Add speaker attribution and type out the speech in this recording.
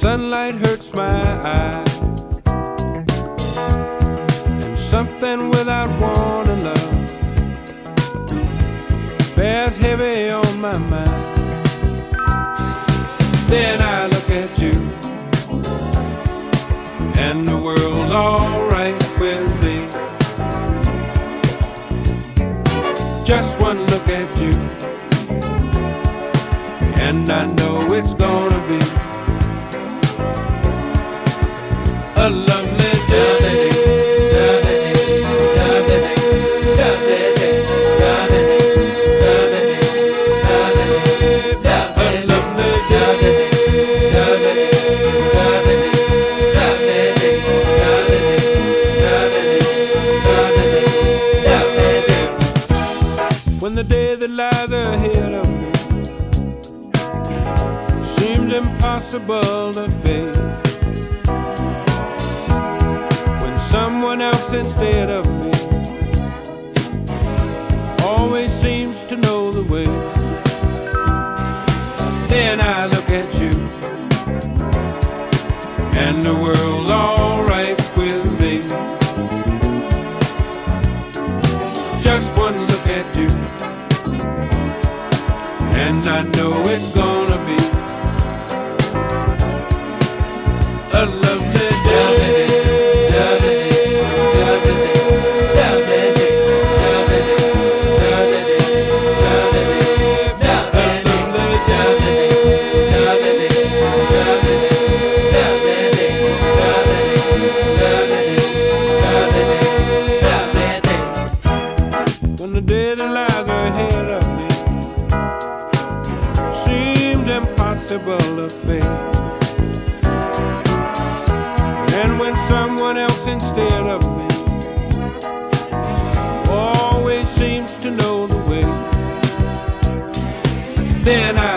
Speaker 1: sunlight hurts my eyes, something without warning, love, bears heavy on my mind. Then I look at you, and the world's alright with me. Just one look at you, and I know it's gonna be When the day that lies ahead of me seems impossible to face. When someone else instead of me always seems to know the way. And I know it's gonna be a lovely impossible to face. And when someone else instead of me always seems to know the way, then I